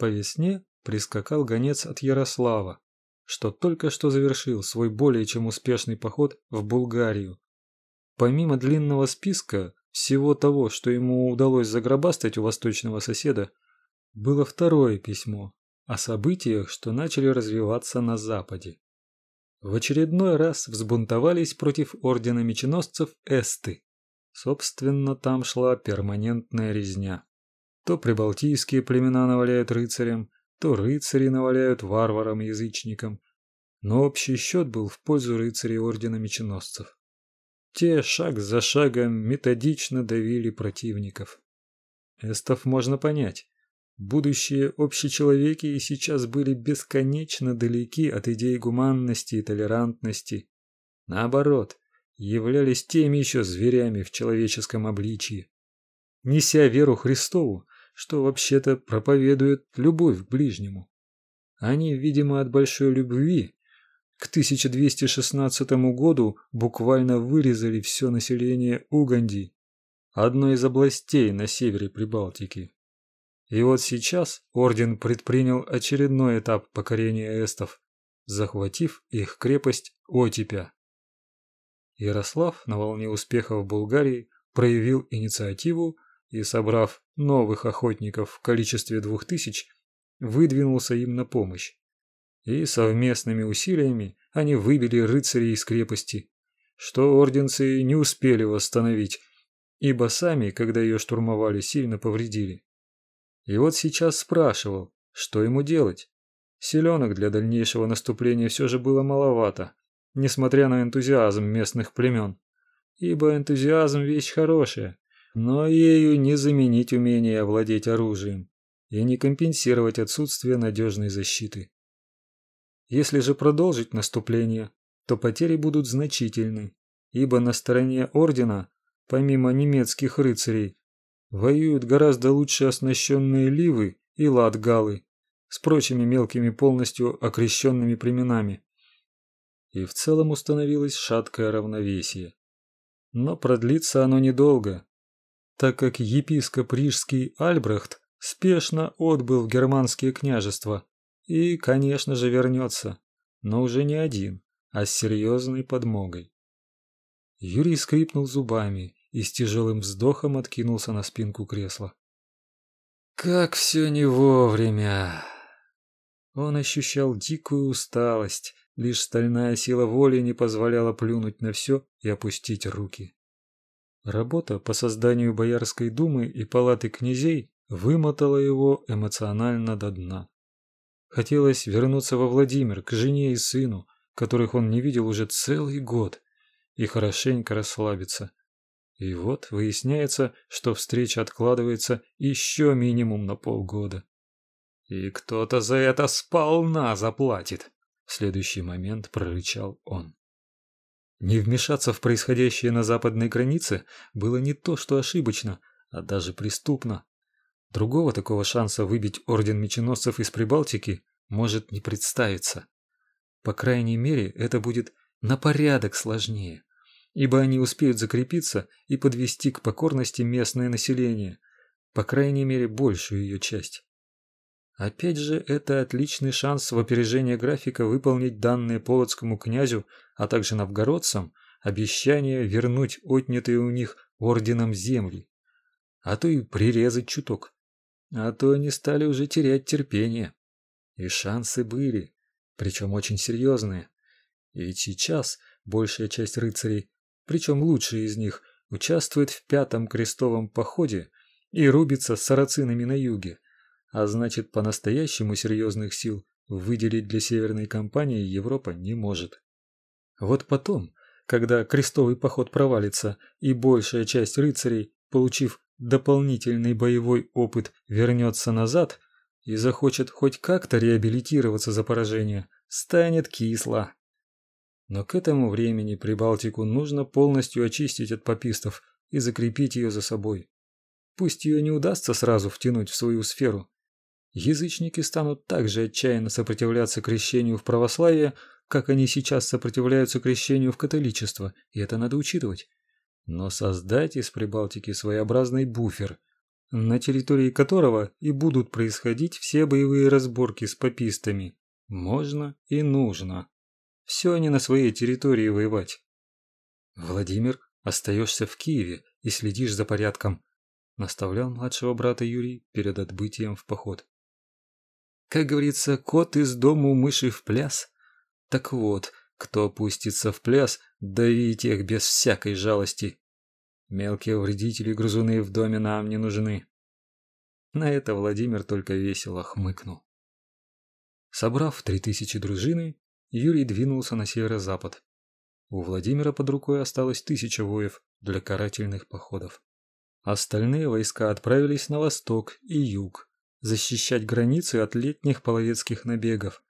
По весне прискакал гонец от Ярослава, что только что завершил свой более чем успешный поход в Булгарию. Помимо длинного списка всего того, что ему удалось загробастать у восточного соседа, было второе письмо о событиях, что начали развиваться на западе. В очередной раз взбунтовались против ордена меченосцев эсты. Собственно, там шла перманентная резня. То прибалтийские племена наваляют рыцарям, то рыцари наваляют варварам-язычникам. Но общий счет был в пользу рыцарей ордена меченосцев. Те шаг за шагом методично давили противников. Эстов можно понять. Будущие общечеловеки и сейчас были бесконечно далеки от идей гуманности и толерантности. Наоборот, являлись теми еще зверями в человеческом обличии. Неся веру Христову, что вообще-то проповедует любовь к ближнему. Они, видимо, от большой любви к 1216 году буквально вырезали все население Уганди, одной из областей на севере Прибалтики. И вот сейчас орден предпринял очередной этап покорения эстов, захватив их крепость Отипя. Ярослав на волне успеха в Булгарии проявил инициативу и, собрав новых охотников в количестве двух тысяч, выдвинулся им на помощь. И совместными усилиями они выбили рыцарей из крепости, что орденцы не успели восстановить, ибо сами, когда ее штурмовали, сильно повредили. И вот сейчас спрашивал, что ему делать. Селенок для дальнейшего наступления все же было маловато, несмотря на энтузиазм местных племен. Ибо энтузиазм вещь хорошая, но ею не заменить умение овладеть оружием и не компенсировать отсутствие надежной защиты. Если же продолжить наступление, то потери будут значительны, ибо на стороне ордена, помимо немецких рыцарей, Воюют гораздо лучше оснащенные ливы и латгалы с прочими мелкими полностью окрещенными племенами. И в целом установилось шаткое равновесие. Но продлится оно недолго, так как епископ Рижский Альбрехт спешно отбыл в германские княжества и, конечно же, вернется, но уже не один, а с серьезной подмогой. Юрий скрипнул зубами и с тяжелым вздохом откинулся на спинку кресла. Как все не вовремя. Он ощущал дикую усталость, лишь стальная сила воли не позволяла плюнуть на все и опустить руки. Работа по созданию Боярской думы и палаты князей вымотала его эмоционально до дна. Хотелось вернуться во Владимир к жене и сыну, которых он не видел уже целый год, и хорошенько расслабиться. И вот выясняется, что встреча откладывается еще минимум на полгода. И кто-то за это сполна заплатит. В следующий момент прорычал он. Не вмешаться в происходящее на западной границе было не то, что ошибочно, а даже преступно. Другого такого шанса выбить орден меченосцев из Прибалтики может не представиться. По крайней мере, это будет на порядок сложнее ибо они успеют закрепиться и подвести к покорности местное население, по крайней мере большую ее часть. Опять же, это отличный шанс в опережение графика выполнить данные полоцкому князю, а также новгородцам, обещание вернуть отнятые у них орденом земли, а то и прирезать чуток. А то они стали уже терять терпение. И шансы были, причем очень серьезные. Ведь сейчас большая часть рыцарей причем лучший из них, участвует в пятом крестовом походе и рубится с сарацинами на юге, а значит, по-настоящему серьезных сил выделить для северной кампании Европа не может. Вот потом, когда крестовый поход провалится и большая часть рыцарей, получив дополнительный боевой опыт, вернется назад и захочет хоть как-то реабилитироваться за поражение, станет кисло. Но к этому времени Прибалтику нужно полностью очистить от попистов и закрепить ее за собой. Пусть ее не удастся сразу втянуть в свою сферу. Язычники станут так же отчаянно сопротивляться крещению в православие, как они сейчас сопротивляются крещению в католичество, и это надо учитывать. Но создать из Прибалтики своеобразный буфер, на территории которого и будут происходить все боевые разборки с попистами. Можно и нужно. Все они на своей территории воевать. Владимир, остаешься в Киеве и следишь за порядком, наставлял младшего брата Юрий перед отбытием в поход. Как говорится, кот из дому мыши в пляс. Так вот, кто опустится в пляс, давить их без всякой жалости. Мелкие вредители грызуны в доме нам не нужны. На это Владимир только весело хмыкнул. Собрав три тысячи дружины, Юрий двинулся на северо-запад. У Владимира под рукой осталось тысяча воев для карательных походов. Остальные войска отправились на восток и юг, защищать границы от летних половецких набегов.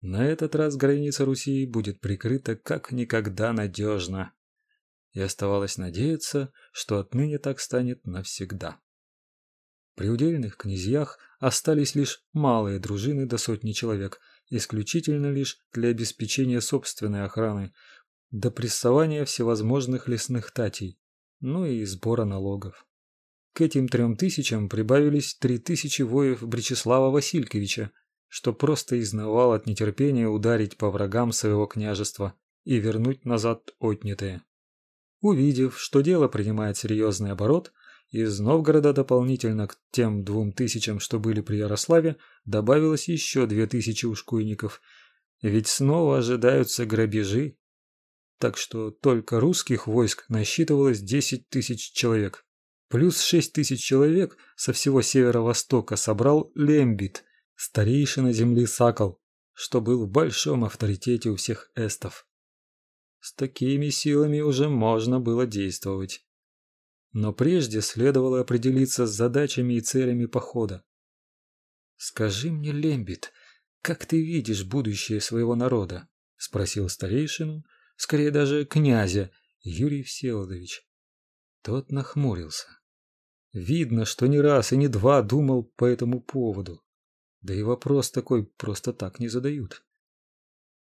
На этот раз граница Руси будет прикрыта как никогда надежно. И оставалось надеяться, что отныне так станет навсегда. При удельных князьях остались лишь малые дружины до сотни человек, исключительно лишь для обеспечения собственной охраны, до прессования всевозможных лесных татей, ну и сбора налогов. К этим трем тысячам прибавились три тысячи воев Бречеслава Васильковича, что просто изнывал от нетерпения ударить по врагам своего княжества и вернуть назад отнятое. Увидев, что дело принимает серьезный оборот, из Новгорода дополнительно к тем двум тысячам, что были при Ярославе, добавилось еще две тысячи ушкуйников, ведь снова ожидаются грабежи. Так что только русских войск насчитывалось десять тысяч человек. Плюс шесть тысяч человек со всего северо-востока собрал Лембит, старейшина земли Сакал, что был в большом авторитете у всех эстов. С такими силами уже можно было действовать. Но прежде следовало определиться с задачами и целями похода. «Скажи мне, Лембит, как ты видишь будущее своего народа?» — спросил старейшину, скорее даже князя, Юрий Всеволодович. Тот нахмурился. Видно, что не раз и не два думал по этому поводу. Да и вопрос такой просто так не задают.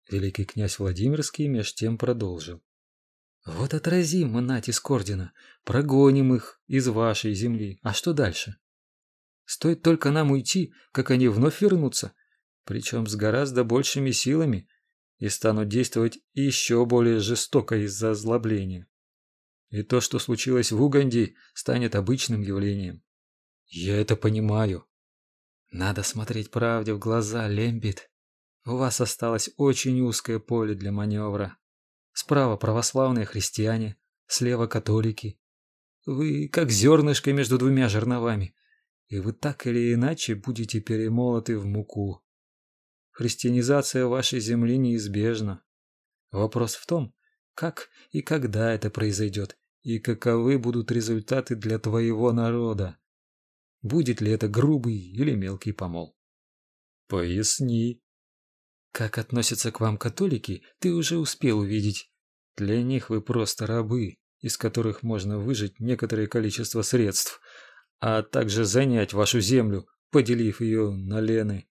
Великий князь Владимирский меж тем продолжил. Вот отразим мы натиск ордена, прогоним их из вашей земли. А что дальше? Стоит только нам уйти, как они вновь вернутся, причем с гораздо большими силами, и станут действовать еще более жестоко из-за озлобления. И то, что случилось в Уганде, станет обычным явлением. Я это понимаю. Надо смотреть правде в глаза, Лембит. У вас осталось очень узкое поле для маневра. Справа православные христиане, слева католики. Вы как зернышко между двумя жерновами, и вы так или иначе будете перемолоты в муку. Христианизация вашей земли неизбежна. Вопрос в том, как и когда это произойдет, и каковы будут результаты для твоего народа. Будет ли это грубый или мелкий помол? Поясни. Как относятся к вам католики, ты уже успел увидеть. Для них вы просто рабы, из которых можно выжить некоторое количество средств, а также занять вашу землю, поделив ее на лены.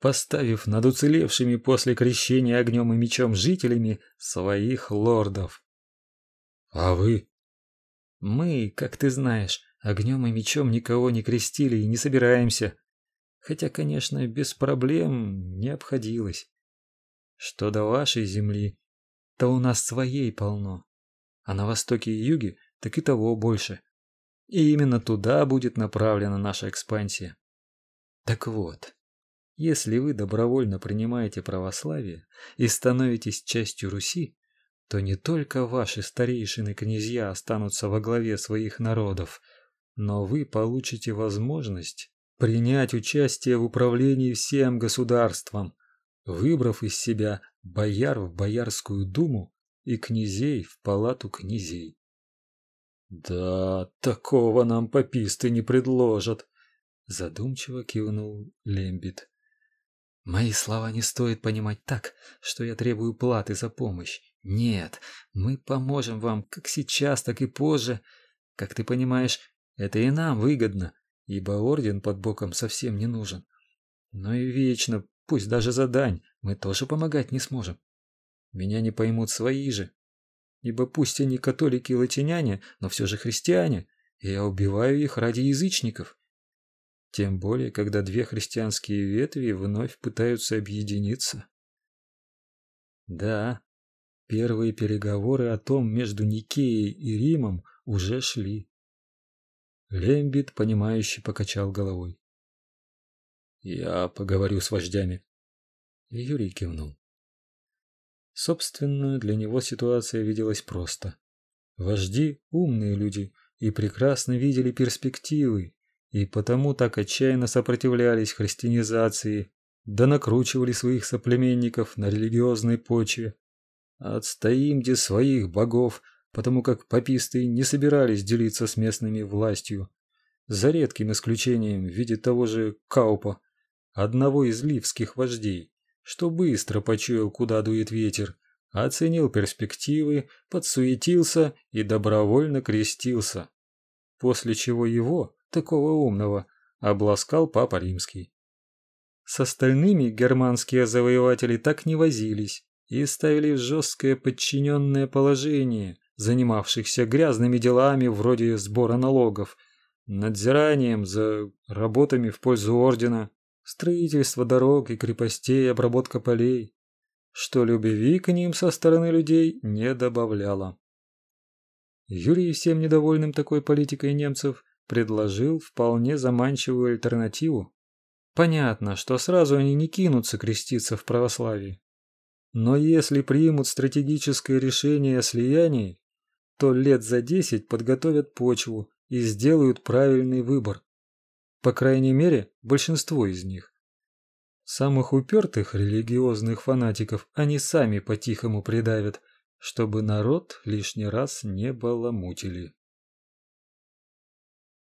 Поставив над уцелевшими после крещения огнем и мечом жителями своих лордов. А вы? Мы, как ты знаешь, огнем и мечом никого не крестили и не собираемся. Хотя, конечно, без проблем не обходилось. Что до вашей земли, то у нас своей полно. А на востоке и юге так и того больше. И именно туда будет направлена наша экспансия. Так вот, если вы добровольно принимаете православие и становитесь частью Руси, то не только ваши старейшины князья останутся во главе своих народов, но вы получите возможность принять участие в управлении всем государством, выбрав из себя бояр в Боярскую думу и князей в палату князей. Да, такого нам пописты не предложат, задумчиво кивнул Лембит. Мои слова не стоит понимать так, что я требую платы за помощь. Нет, мы поможем вам как сейчас, так и позже. Как ты понимаешь, это и нам выгодно, ибо орден под боком совсем не нужен. Но и вечно Пусть даже за дань мы тоже помогать не сможем. Меня не поймут свои же. Ибо пусть они католики и латиняне, но все же христиане, Я убиваю их ради язычников. Тем более, когда две христианские ветви вновь пытаются объединиться. Да, первые переговоры о том между Никеей и Римом уже шли. Лембит, понимающе покачал головой. Я поговорю с вождями. Юрий кивнул. Собственно, для него ситуация виделась просто. Вожди умные люди и прекрасно видели перспективы, и потому так отчаянно сопротивлялись христианизации, да накручивали своих соплеменников на религиозной почве. Отстоим-де своих богов, потому как паписты не собирались делиться с местными властью, за редким исключением в виде того же Каупа, одного из ливских вождей, что быстро почуял, куда дует ветер, оценил перспективы, подсуетился и добровольно крестился. После чего его, такого умного, обласкал папа римский. С остальными германские завоеватели так не возились и ставили в жесткое подчиненное положение занимавшихся грязными делами вроде сбора налогов, надзиранием за работами в пользу ордена, строительство дорог и крепостей, обработка полей, что любви к ним со стороны людей не добавляло. Юрий, всем недовольным такой политикой немцев, предложил вполне заманчивую альтернативу. Понятно, что сразу они не кинутся креститься в православии. Но если примут стратегическое решение о слиянии, то лет за десять подготовят почву и сделают правильный выбор. По крайней мере, большинство из них. Самых упертых религиозных фанатиков они сами по-тихому придавят, чтобы народ лишний раз не баламутили.